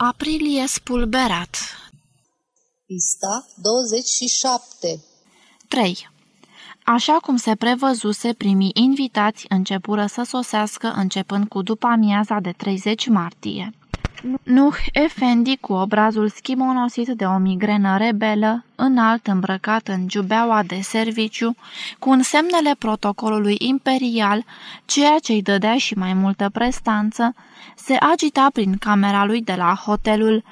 Aprilie spulberat Pista 27 3. Așa cum se prevăzuse, primii invitați începură să sosească începând cu după amiaza de 30 martie. Nuh Efendi, cu obrazul schimonosit de o migrenă rebelă, înalt îmbrăcat în giubeaua de serviciu, cu însemnele protocolului imperial, ceea ce îi dădea și mai multă prestanță, se agita prin camera lui de la hotelul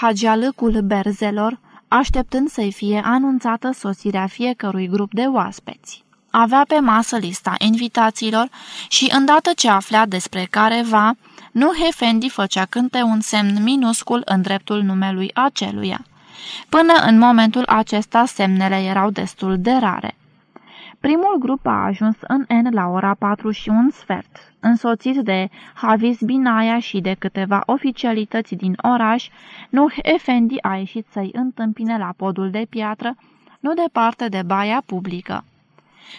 Hagialâcul Berzelor, așteptând să-i fie anunțată sosirea fiecărui grup de oaspeți. Avea pe masă lista invitațiilor și, îndată ce aflea despre careva, nu Hefendi făcea cânte un semn minuscul în dreptul numelui aceluia. Până în momentul acesta semnele erau destul de rare. Primul grup a ajuns în N la ora 4 și un sfert. Însoțit de Havis Binaia și de câteva oficialități din oraș, Nuh Efendi a ieșit să-i întâmpine la podul de piatră, nu departe de baia publică.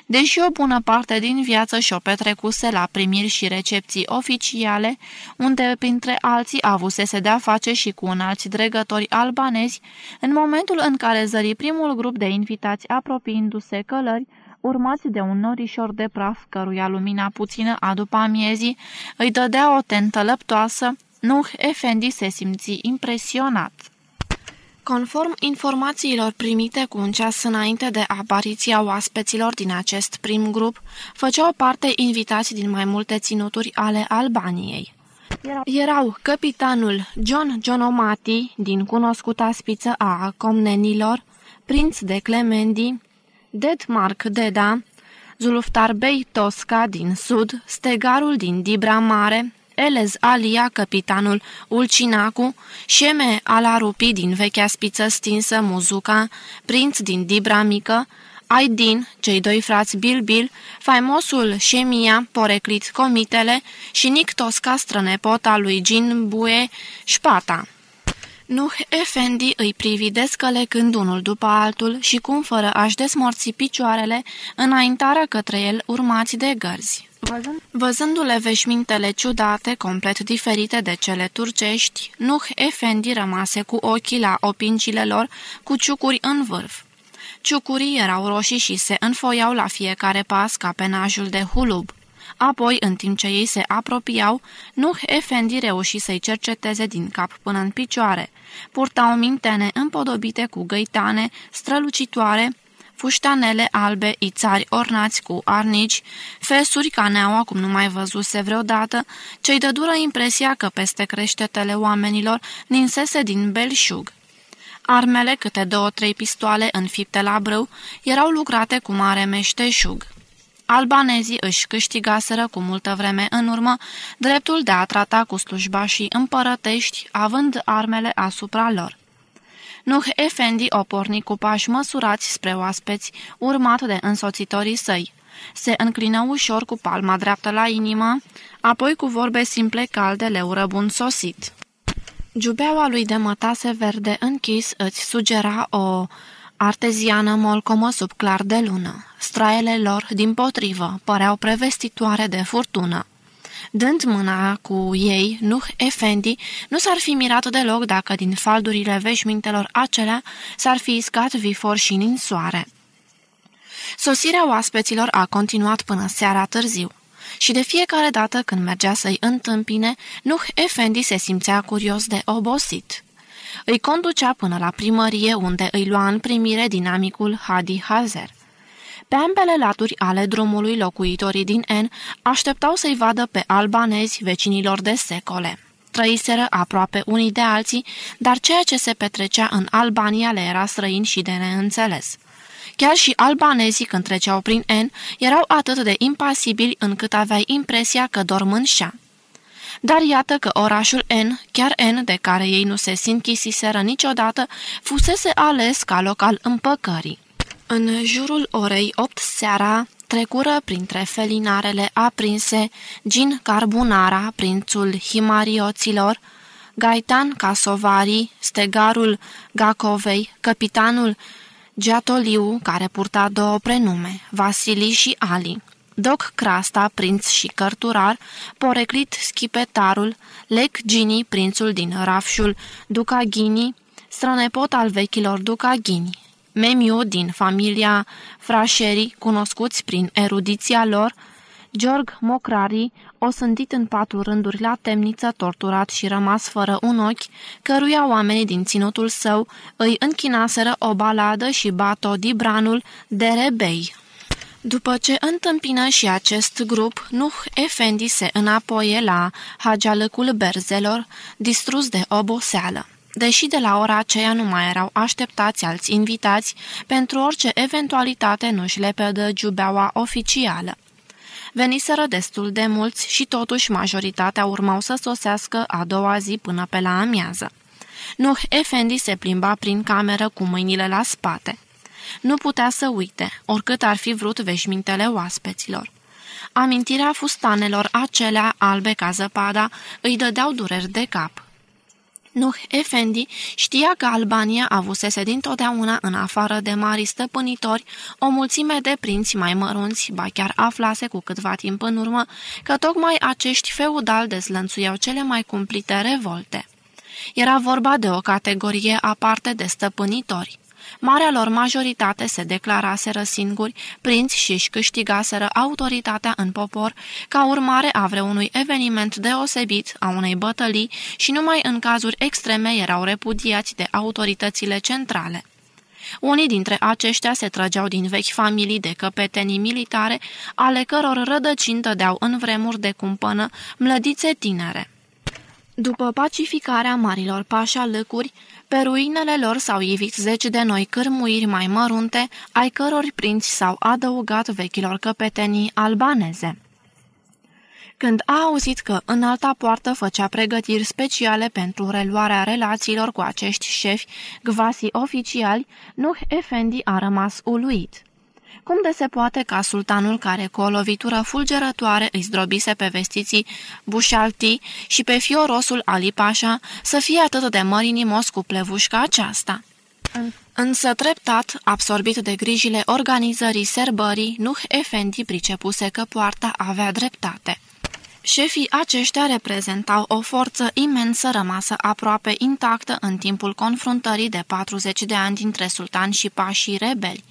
Deși o bună parte din viață și-o petrecuse la primiri și recepții oficiale, unde printre alții avusese de-a face și cu un alți dregători albanezi, în momentul în care zări primul grup de invitați apropiindu-se călări, urmați de un norișor de praf căruia lumina puțină a după amiezii îi dădea o tentă lăptoasă, Nuh Efendi se simți impresionat. Conform informațiilor primite cu un ceas înainte de apariția oaspeților din acest prim grup, făceau parte invitați din mai multe ținuturi ale Albaniei. Erau capitanul John Johnomati, din cunoscuta spiță a Comnenilor, prinț de Clemendi, Detmark Deda, Zuluftar Bey Tosca din sud, stegarul din Dibra Mare, Elez Alia, capitanul Ulcinacu, Șeme Alarupi din vechea spiță stinsă Muzuca, prinț din Dibra Mică, Aidin, cei doi frați Bilbil, faimosul Șemia, poreclit Comitele și Nic Tosca, strănepota lui Gin Bue, Șpata. Nuh Efendi îi privi descălecând unul după altul și cum fără a-și desmorți picioarele, înaintară către el urmați de gărzi. Văzându-le veșmintele ciudate, complet diferite de cele turcești, Nuh Efendi rămase cu ochii la opincile lor, cu ciucuri în vârf. Ciucurii erau roșii și se înfoiau la fiecare pas ca penajul de hulub. Apoi, în timp ce ei se apropiau, Nuh Efendi reuși să-i cerceteze din cap până în picioare. Purtau mintene împodobite cu găitane, strălucitoare, fuștanele albe, ițari ornați cu arnici, fesuri ca neaua cum nu mai văzuse vreodată, ce-i dădură impresia că peste creștetele oamenilor ninsese din belșug. Armele, câte două-trei pistoale înfipte la brâu, erau lucrate cu mare meșteșug. Albanezii își câștigaseră cu multă vreme în urmă dreptul de a trata cu slujbașii împărătești, având armele asupra lor. Nuh Efendi o porni cu pași măsurați spre oaspeți, urmat de însoțitorii săi. Se înclină ușor cu palma dreaptă la inimă, apoi cu vorbe simple calde le ură bun sosit. Giubeaua lui de mătase verde închis îți sugera o arteziană molcomă sub clar de lună. Straele lor, din potrivă, păreau prevestitoare de furtună. Dând mâna cu ei, Nuh Efendi nu s-ar fi mirat deloc dacă din faldurile veșmintelor acelea s-ar fi iscat vifor și ninsoare. Sosirea oaspeților a continuat până seara târziu și de fiecare dată când mergea să-i întâmpine, Nuh Efendi se simțea curios de obosit. Îi conducea până la primărie unde îi lua în primire dinamicul Hadi Hazer. Pe ambele laturi ale drumului, locuitorii din N așteptau să-i vadă pe albanezi vecinilor de secole. Trăiseră aproape unii de alții, dar ceea ce se petrecea în Albania le era străin și de neînțeles. Chiar și albanezii când treceau prin N erau atât de impasibili încât aveai impresia că dorm în șa. Dar iată că orașul N, chiar N de care ei nu se sinchisiseră niciodată, fusese ales ca loc al împăcării. În jurul orei opt seara trecură printre felinarele aprinse Gin Carbunara, prințul himarioților, Gaitan Casovari, stegarul Gacovei, capitanul Giatoliu, care purta două prenume, Vasili și Ali. Doc Crasta, prinț și cărturar, Poreclit Schipetarul, Lec Gini, prințul din Rafșul, Ducaghini, strănepot al vechilor Ducaghini. Memiu din familia Frașeri, cunoscuți prin erudiția lor, Georg Mocrari, osândit în patru rânduri la temniță, torturat și rămas fără un ochi, căruia oamenii din ținutul său îi închinaseră o baladă și bato dibranul de rebei. După ce întâmpină și acest grup, Nuh Efendi se înapoie la hagealăcul berzelor, distrus de oboseală. Deși de la ora aceea nu mai erau așteptați alți invitați, pentru orice eventualitate nu-și lepădă giubeaua oficială. Veniseră destul de mulți și totuși majoritatea urmau să sosească a doua zi până pe la amiază. Nuh Efendi se plimba prin cameră cu mâinile la spate. Nu putea să uite, oricât ar fi vrut veșmintele oaspeților. Amintirea fustanelor acelea albe ca zăpada îi dădeau dureri de cap. Nuh Efendi știa că Albania avusese dintotdeauna în afară de mari stăpânitori o mulțime de prinți mai mărunți, ba chiar aflase cu câtva timp în urmă că tocmai acești feudali dezlănțuiau cele mai cumplite revolte. Era vorba de o categorie aparte de stăpânitori. Marea lor majoritate se declaraseră singuri, prinți și își câștigaseră autoritatea în popor ca urmare a vreunui eveniment deosebit, a unei bătălii și numai în cazuri extreme erau repudiați de autoritățile centrale. Unii dintre aceștia se trăgeau din vechi familii de căpetenii militare, ale căror rădăcini dădeau în vremuri de cumpănă mlădițe tinere. După pacificarea marilor pașa lăcuri, pe ruinele lor s-au ivit zeci de noi cârmuiri mai mărunte, ai căror prinți s-au adăugat vechilor căpetenii albaneze. Când a auzit că în alta poartă făcea pregătiri speciale pentru reluarea relațiilor cu acești șefi gvasi oficiali, Nuh Efendi a rămas uluit. Cum de se poate ca sultanul care cu o lovitură fulgerătoare îi zdrobise pe vestiții Bușalti și pe fiorosul Ali Pașa să fie atât de mărinimos cu plevușca aceasta? Însă treptat, absorbit de grijile organizării serbării, Nuh Efendi pricepuse că poarta avea dreptate. Șefii aceștia reprezentau o forță imensă rămasă aproape intactă în timpul confruntării de 40 de ani dintre sultani și pașii rebeli.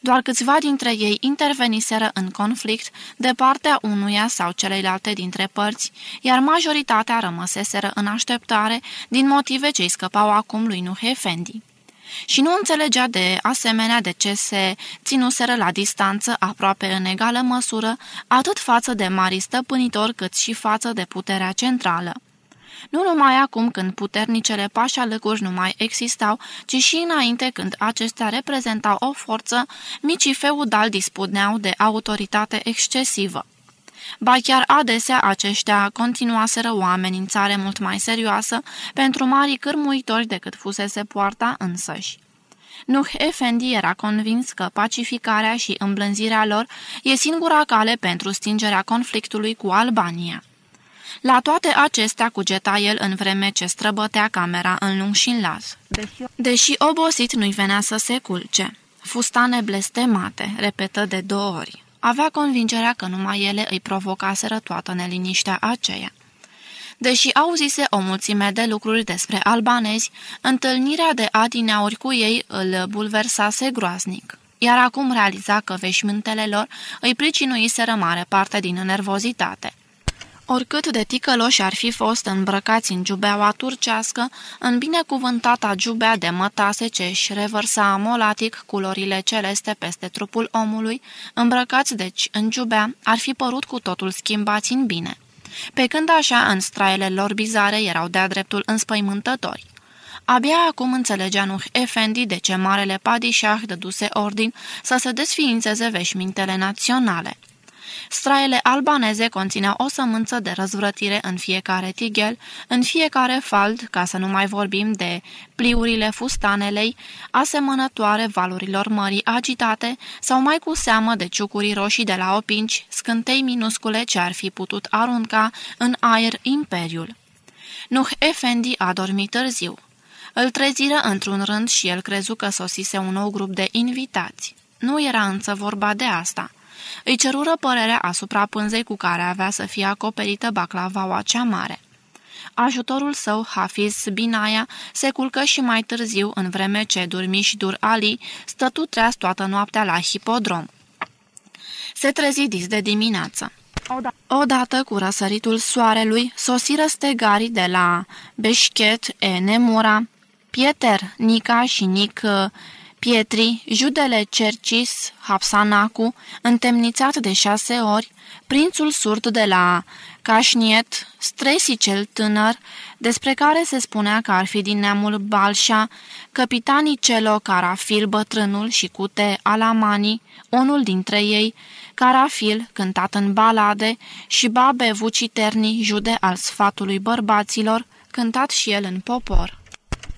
Doar câțiva dintre ei interveniseră în conflict de partea unuia sau celeilalte dintre părți, iar majoritatea rămăseseră în așteptare din motive ce îi scăpau acum lui Nuh Efendi. Și nu înțelegea de asemenea de ce se ținuseră la distanță aproape în egală măsură, atât față de mari stăpânitori cât și față de puterea centrală nu numai acum când puternicele pașalăcuri nu mai existau, ci și înainte când acestea reprezentau o forță, micii feudali dispuneau de autoritate excesivă. Ba chiar adesea aceștia continuaseră o amenințare mult mai serioasă pentru mari cârmuitori decât fusese poarta însăși. Nuh Efendi era convins că pacificarea și îmblânzirea lor e singura cale pentru stingerea conflictului cu Albania. La toate acestea cugeta el în vreme ce străbătea camera în lung și în las. Deși obosit nu-i venea să se culce. Fustane blestemate, repetă de două ori. Avea convingerea că numai ele îi provocaseră toată neliniștea aceea. Deși auzise o mulțime de lucruri despre albanezi, întâlnirea de adineauri cu ei îl bulversase groaznic. Iar acum realiza că veșmântele lor îi pricinuiseră mare parte din nervozitate. Oricât de ticăloși ar fi fost îmbrăcați în giubeaua turcească, în binecuvântata giubea de mătase ce își revărsa molatic culorile celeste peste trupul omului, îmbrăcați deci în giubea, ar fi părut cu totul schimbați în bine. Pe când așa, în straile lor bizare erau de-a dreptul înspăimântători. Abia acum înțelegea Nuh Efendi de ce marele padișah dăduse ordin să se desființeze veșmintele naționale. Straile albaneze conțineau o sămânță de răzvrătire în fiecare tighel, în fiecare fald, ca să nu mai vorbim de pliurile fustanelei, asemănătoare valurilor mării agitate sau mai cu seamă de ciucuri roșii de la opinci, scântei minuscule ce ar fi putut arunca în aer imperiul. Nuh Efendi a dormit târziu. Îl treziră într-un rând și el crezu că sosise un nou grup de invitați. Nu era însă vorba de asta – îi cerură părerea asupra pânzei cu care avea să fie acoperită baclavaua cea mare. Ajutorul său, Hafiz Binaia, se culcă și mai târziu, în vreme ce Dur Ali stătu treaz toată noaptea la hipodrom. Se trezi dis de dimineață. Odată cu răsăritul soarelui, sosiră stegarii de la Beșchet e Nemura, Pieter, Nica și Nic Pietri, Judele Cercis, Hapsanacu, întemnițat de șase ori, prințul surd de la Cașniet, Stresi cel tânăr, despre care se spunea că ar fi din neamul Balșa, capitanii Celo Carafil bătrânul și Cute Alamani, unul dintre ei, Carafil, cântat în balade, și Babe Vuciterni, jude al sfatului bărbaților, cântat și el în popor.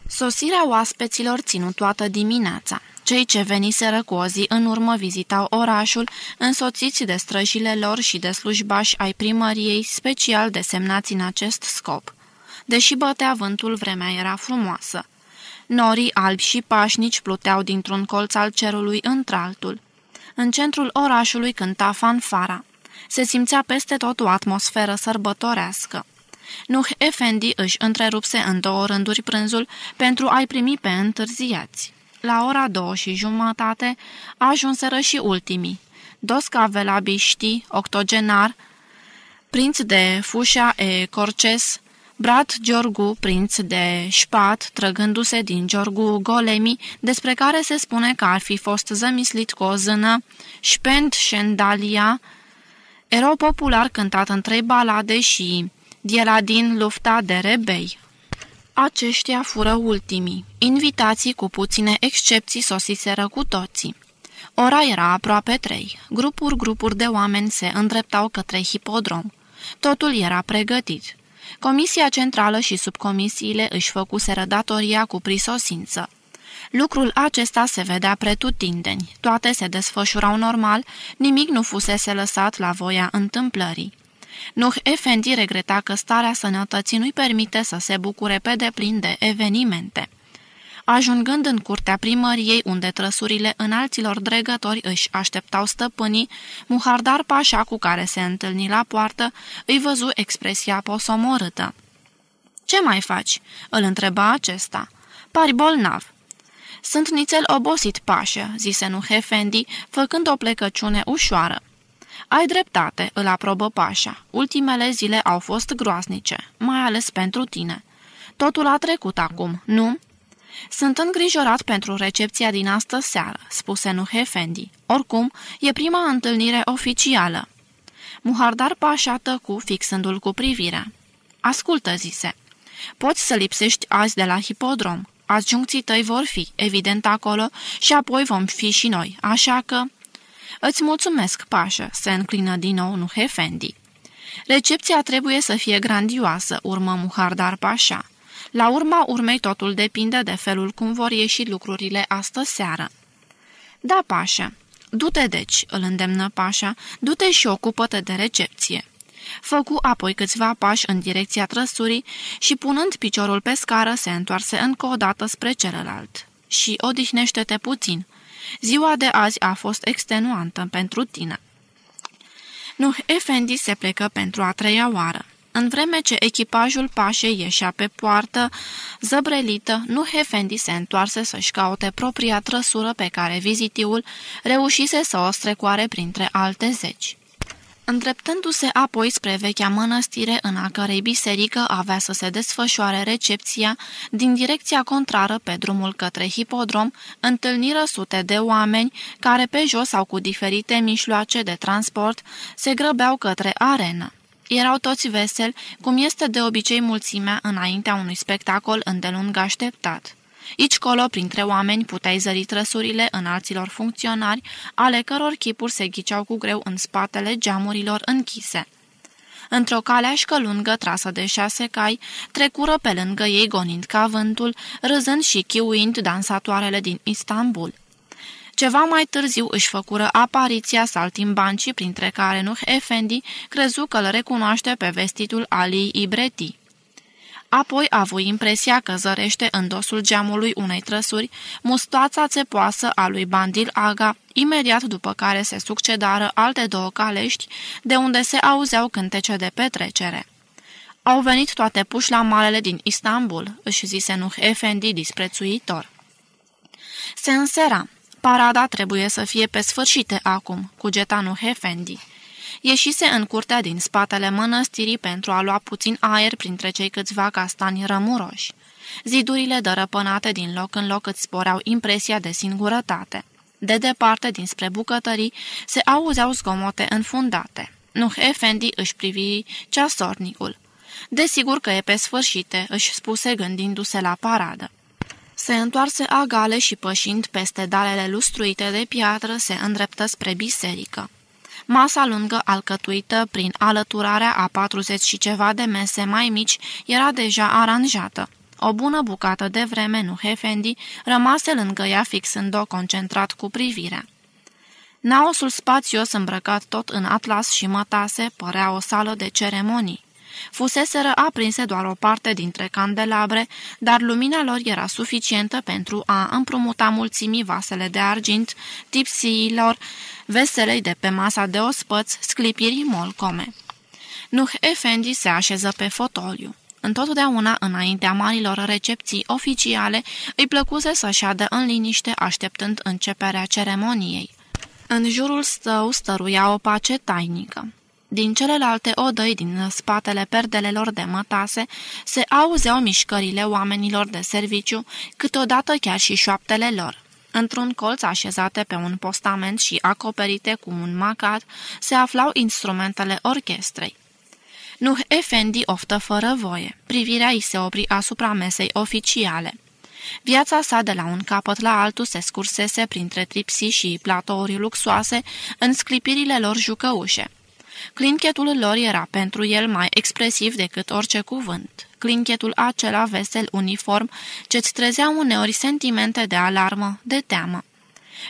Sosirea oaspeților ținu toată dimineața. Cei ce veniseră cu o zi în urmă vizitau orașul, însoțiți de străjile lor și de slujbași ai primăriei, special desemnați în acest scop. Deși bătea vântul, vremea era frumoasă. Norii albi și pașnici pluteau dintr-un colț al cerului într-altul. În centrul orașului cânta fanfara. Se simțea peste tot o atmosferă sărbătorească. Nuh Efendi își întrerupse în două rânduri prânzul pentru a-i primi pe întârziați. La ora două și jumătate ajunseră și ultimii. Dosca Velabiști, octogenar, prinț de Fușa e Corces, Brat Giorgu, prinț de Șpat, trăgându-se din Giorgu Golemi, despre care se spune că ar fi fost zămislit cu o zână, Spend Shendalia, erou popular cântat în trei balade și din lufta de rebei. Aceștia fură ultimii. Invitații cu puține excepții sosiseră cu toții. Ora era aproape trei. Grupuri, grupuri de oameni se îndreptau către hipodrom. Totul era pregătit. Comisia centrală și subcomisiile își făcuseră datoria cu prisosință. Lucrul acesta se vedea pretutindeni. Toate se desfășurau normal, nimic nu fusese lăsat la voia întâmplării. Nuh Efendi regreta că starea sănătății nu-i permite să se bucure pe deplin de evenimente. Ajungând în curtea primăriei, unde trăsurile înalților dregători își așteptau stăpânii, Muhardar Pașa, cu care se întâlni la poartă, îi văzu expresia posomorâtă. Ce mai faci?" îl întreba acesta. Pari bolnav." Sunt nițel obosit, pașă," zise Nuh Efendi, făcând o plecăciune ușoară. Ai dreptate, îl aprobă pașa. Ultimele zile au fost groaznice, mai ales pentru tine. Totul a trecut acum, nu?" Sunt îngrijorat pentru recepția din astă seară," spuse Nuh Efendi. Oricum, e prima întâlnire oficială." Muhardar Pașa tăcu, fixându-l cu privirea. Ascultă," zise. Poți să lipsești azi de la hipodrom. Adjuncții tăi vor fi, evident, acolo și apoi vom fi și noi, așa că... Îți mulțumesc, pașă, se înclină din nou Nuh Efendi. Recepția trebuie să fie grandioasă, urmă Muhardar Pașa. La urma urmei totul depinde de felul cum vor ieși lucrurile astă seară. Da, pașă. Du-te deci, îl îndemnă pașa, du-te și ocupă-te de recepție. Făcu apoi câțiva pași în direcția trăsurii și, punând piciorul pe scară, se întoarse încă o dată spre celălalt. Și odihnește-te puțin, Ziua de azi a fost extenuantă pentru tine. Nuh Efendi se plecă pentru a treia oară. În vreme ce echipajul pașei ieșea pe poartă, zăbrelită, Nuh Efendi se întoarse să-și caute propria trăsură pe care vizitiul reușise să o strecoare printre alte zeci. Îndreptându-se apoi spre vechea mănăstire în a cărei biserică avea să se desfășoare recepția, din direcția contrară pe drumul către hipodrom, întâlniră sute de oameni care pe jos sau cu diferite mișloace de transport se grăbeau către arenă. Erau toți veseli, cum este de obicei mulțimea înaintea unui spectacol îndelung așteptat. Ici colo, printre oameni, puteai zări trăsurile înalților funcționari, ale căror chipuri se ghiceau cu greu în spatele geamurilor închise. Într-o caleașcă lungă trasă de șase cai, trecură pe lângă ei gonind ca vântul, râzând și chiuind dansatoarele din Istanbul. Ceva mai târziu își făcură apariția saltimbancii, printre care Nuh Efendi crezu că îl recunoaște pe vestitul Ali Ibreti. Apoi a avut impresia că zărește în dosul geamului unei trăsuri mustața țepoasă a lui Bandil Aga, imediat după care se succedară alte două calești, de unde se auzeau cântece de petrecere. Au venit toate pușlamalele din Istanbul, își zise Nuh Efendi disprețuitor. Se însera. Parada trebuie să fie pe sfârșite acum, cugeta Nuh Efendi. Ieșise în curtea din spatele mănăstirii pentru a lua puțin aer printre cei câțiva castani rămuroși. Zidurile dărăpânate din loc în loc îți sporeau impresia de singurătate. De departe, dinspre bucătării, se auzeau zgomote înfundate. Nuh Efendi își privi ceasornicul. Desigur că e pe sfârșite, își spuse gândindu-se la paradă. Se întoarse agale și pășind peste dalele lustruite de piatră, se îndreptă spre biserică. Masa lungă, alcătuită prin alăturarea a 40 și ceva de mese mai mici, era deja aranjată. O bună bucată de vreme, nu Hefendi, rămase lângă ea fixând-o concentrat cu privirea. Naosul spațios îmbrăcat tot în atlas și mătase părea o sală de ceremonii. Fuseseră aprinse doar o parte dintre candelabre, dar lumina lor era suficientă pentru a împrumuta mulțimii vasele de argint, tipsiilor, veselei de pe masa de ospăți, sclipirii molcome. Nuh Efendi se așeză pe fotoliu. Întotdeauna, înaintea marilor recepții oficiale, îi plăcuse să șadă în liniște, așteptând începerea ceremoniei. În jurul său stăruia o pace tainică. Din celelalte odăi din spatele perdelelor de mătase se auzeau mișcările oamenilor de serviciu, câteodată chiar și șoaptele lor. Într-un colț așezate pe un postament și acoperite cu un macat se aflau instrumentele orchestrei. Nuh Efendi oftă fără voie. Privirea îi se opri asupra mesei oficiale. Viața sa de la un capăt la altul se scursese printre tripsii și platouri luxoase în sclipirile lor jucăușe. Clinchetul lor era pentru el mai expresiv decât orice cuvânt. Clinchetul acela vesel uniform ce-ți trezea uneori sentimente de alarmă, de teamă.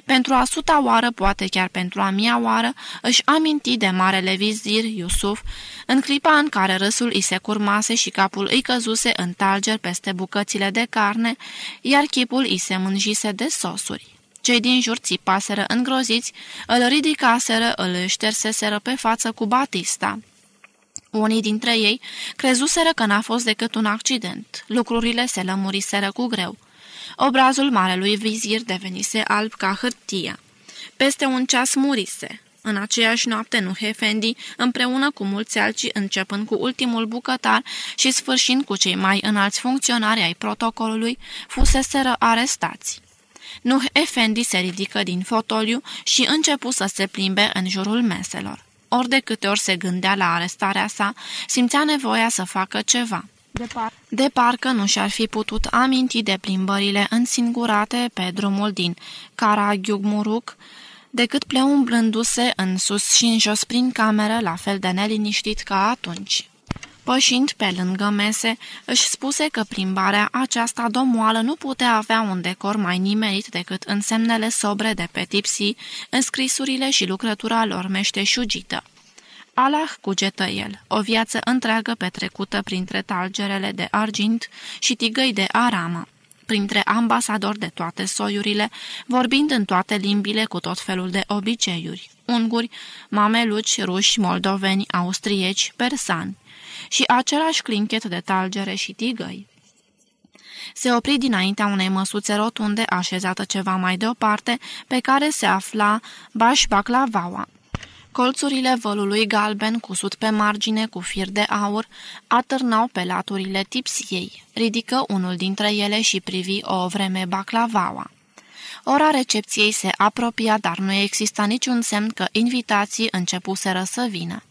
Pentru a suta oară, poate chiar pentru a mia oară, își aminti de marele vizir Iusuf, în clipa în care râsul îi se curmase și capul îi căzuse în talger peste bucățile de carne, iar chipul îi se mânjise de sosuri. Cei din jur țipaseră îngroziți, îl ridicaseră, îl șterseseră pe față cu Batista. Unii dintre ei crezuseră că n-a fost decât un accident. Lucrurile se lămuriseră cu greu. Obrazul marelui vizir devenise alb ca hârtia. Peste un ceas murise. În aceeași noapte, nu Hefendi, împreună cu mulți alții, începând cu ultimul bucătar și sfârșind cu cei mai înalți funcționari ai protocolului, fuseseră arestați. Nuh Efendi se ridică din fotoliu și începu să se plimbe în jurul meselor. Ori de câte ori se gândea la arestarea sa, simțea nevoia să facă ceva. De, par de parcă nu și-ar fi putut aminti de plimbările însingurate pe drumul din Karaghiugmuruk, decât pleumblându-se în sus și în jos prin cameră, la fel de neliniștit ca atunci. Pășind pe lângă mese, își spuse că plimbarea aceasta domoală nu putea avea un decor mai nimerit decât însemnele sobre de pe tipsii, înscrisurile și lucrătura lor meșteșugită. Allah cugetă el, o viață întreagă petrecută printre talgerele de argint și tigăi de aramă, printre ambasadori de toate soiurile, vorbind în toate limbile cu tot felul de obiceiuri, unguri, mameluci, ruși, moldoveni, austrieci, persani și același clinchet de talgere și tigăi. Se opri dinaintea unei măsuțe rotunde așezată ceva mai deoparte, pe care se afla Baș Baclavaua. Colțurile vălului galben, cusut pe margine cu fir de aur, atârnau pe laturile tipsiei. Ridică unul dintre ele și privi o vreme baclavaua. Ora recepției se apropia, dar nu exista niciun semn că invitații începuseră să vină.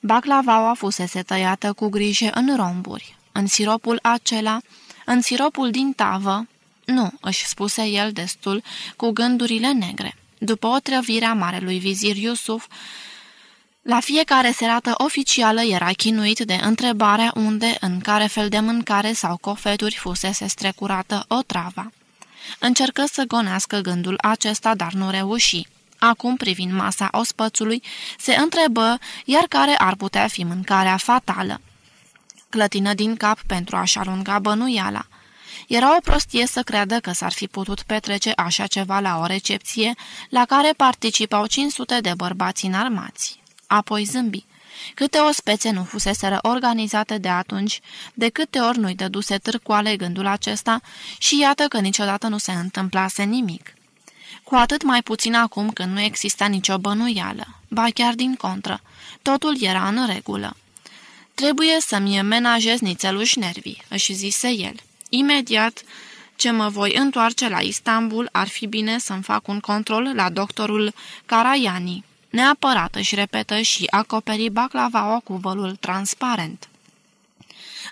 Baclavaua fusese tăiată cu grijă în romburi. În siropul acela, în siropul din tavă, nu, își spuse el destul, cu gândurile negre. După o trăvire a marelui vizir Iusuf, la fiecare serată oficială era chinuit de întrebarea unde, în care fel de mâncare sau cofeturi fusese strecurată o travă. Încercă să gonească gândul acesta, dar nu reuși. Acum, privind masa ospățului, se întrebă iar care ar putea fi mâncarea fatală. Clătină din cap pentru a-și alunga bănuiala. Era o prostie să creadă că s-ar fi putut petrece așa ceva la o recepție la care participau 500 de bărbați înarmați. Apoi zâmbi. Câte o spețe nu fuseseră organizate de atunci, de câte ori nu-i dăduse târcoale gândul acesta și iată că niciodată nu se întâmplase nimic. Cu atât mai puțin acum când nu exista nicio bănuială, ba chiar din contră, totul era în regulă. Trebuie să-mi menajez nițeluși nervii, își zise el. Imediat ce mă voi întoarce la Istanbul, ar fi bine să-mi fac un control la doctorul Caraiani. Neapărat își repetă și acoperi baclavaua cu vălul transparent.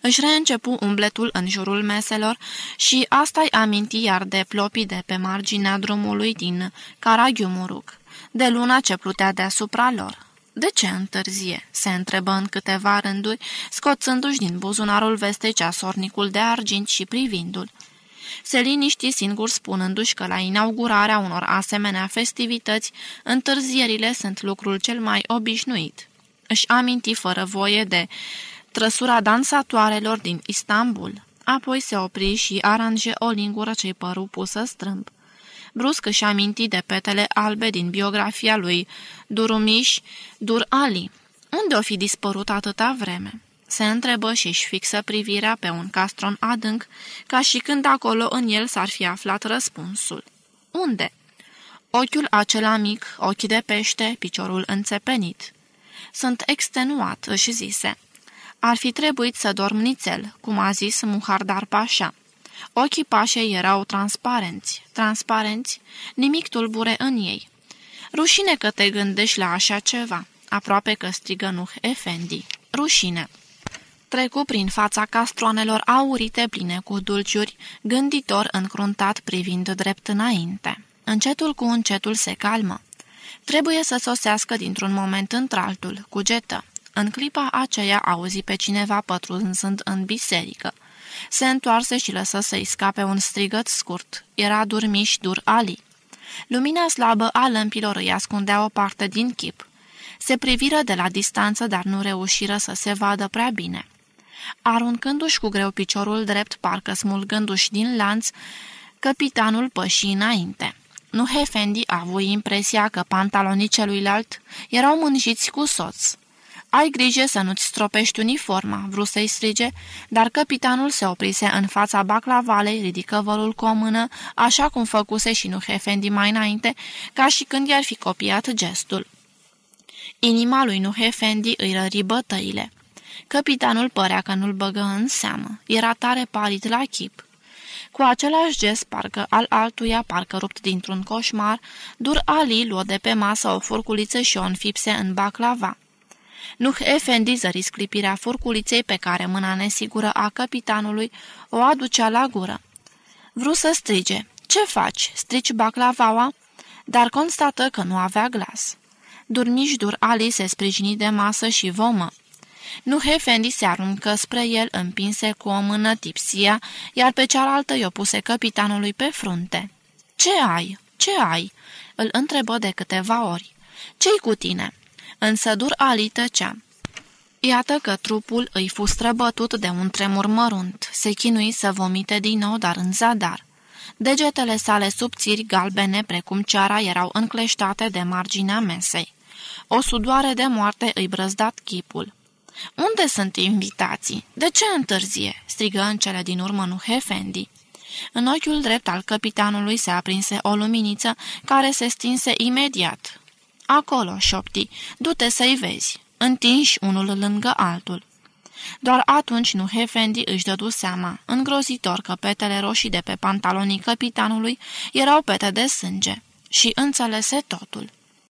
Își reîncepu umbletul în jurul meselor și asta-i aminti iar de plopii de pe marginea drumului din Karaghiumuruc, de luna ce plutea deasupra lor. De ce întârzie?" se întrebă în câteva rânduri, scoțându-și din buzunarul vestei ceasornicul de argint și privindu-l. Se liniști singur spunându-și că la inaugurarea unor asemenea festivități, întârzierile sunt lucrul cel mai obișnuit. Își aminti fără voie de trăsura dansatoarelor din Istanbul. Apoi se opri și aranje o lingură ce-i păru pusă strâmb. Brusc își aminti de petele albe din biografia lui Durumiș Dur Ali. Unde o fi dispărut atâta vreme? Se întrebă și își fixă privirea pe un castron adânc, ca și când acolo în el s-ar fi aflat răspunsul. Unde? Ochiul acela mic, ochi de pește, piciorul înțepenit. Sunt extenuat, își zise. Ar fi trebuit să dorm nițel, cum a zis Muhardar Pașa. Ochii pașei erau transparenți, transparenți, nimic tulbure în ei. Rușine că te gândești la așa ceva, aproape că strigă Nuh Efendi. Rușine. Trecu prin fața castroanelor aurite pline cu dulciuri, gânditor încruntat privind drept înainte. Încetul cu încetul se calmă. Trebuie să sosească dintr-un moment într-altul, cugetă. În clipa aceea auzi pe cineva pătrunzând în biserică. Se întoarse și lăsă să-i scape un strigăt scurt. Era Durmiș Dur Ali. Lumina slabă a lămpilor îi ascundea o parte din chip. Se priviră de la distanță, dar nu reușiră să se vadă prea bine. Aruncându-și cu greu piciorul drept, parcă smulgându-și din lanț, capitanul păși înainte. Nu Hefendi a avut impresia că pantalonii celuilalt erau mânjiți cu soț. Ai grijă să nu-ți stropești uniforma," vrut să-i strige, dar capitanul se oprise în fața baclavalei, ridică vărul cu o mână, așa cum făcuse și nu Hefendi mai înainte, ca și când i-ar fi copiat gestul. Inima lui Nuhefendi îi rări bătăile. Capitanul părea că nu-l băgă în seamă. Era tare palid la chip. Cu același gest, parcă al altuia, parcă rupt dintr-un coșmar, Dur Ali luă de pe masă o furculiță și o înfipse în baclava. Nuh Efendi zări sclipirea furculiței pe care mâna nesigură a capitanului o aducea la gură. Vru să strige. Ce faci? Strici baclavaua?" Dar constată că nu avea glas. Durmiș dur Ali se sprijini de masă și vomă. Nu Hefendi se aruncă spre el, împinse cu o mână tipsia, iar pe cealaltă i-o puse capitanului pe frunte. Ce ai? Ce ai?" îl întrebă de câteva ori. Ce-i cu tine?" Însă dur Ali tăcea. Iată că trupul îi fu străbătut de un tremur mărunt. Se chinui să vomite din nou, dar în zadar. Degetele sale subțiri galbene precum ceara erau încleștate de marginea mesei. O sudoare de moarte îi brăzdat chipul. Unde sunt invitații? De ce întârzie?" strigă în cele din urmă nu Hefendi. În ochiul drept al capitanului se aprinse o luminiță care se stinse imediat. Acolo, șopti, du-te să-i vezi, întinși unul lângă altul. Doar atunci nu Hefendi își dădu seama, îngrozitor că petele roșii de pe pantalonii capitanului erau pete de sânge și înțelese totul.